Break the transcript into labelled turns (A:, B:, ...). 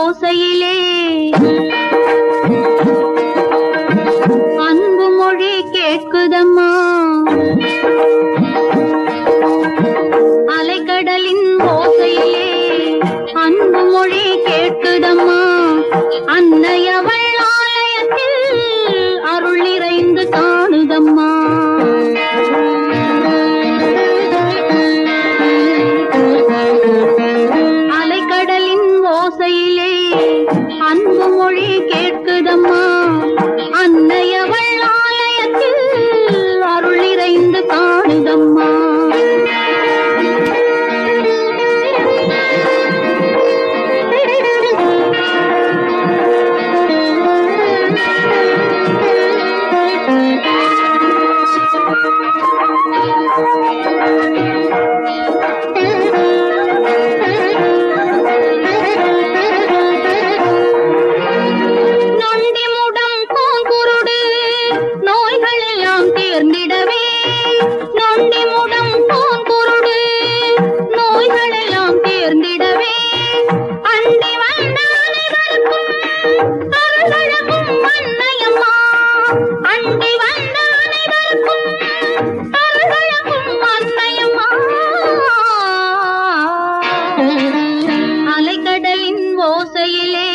A: ஓசையிலே அன்பு மொழி கேட்குதம்மா அலைக்கடலின் ஓசையிலே அன்பு மொழி கேட்குதம்மா அன்னையவ ஓசையிலே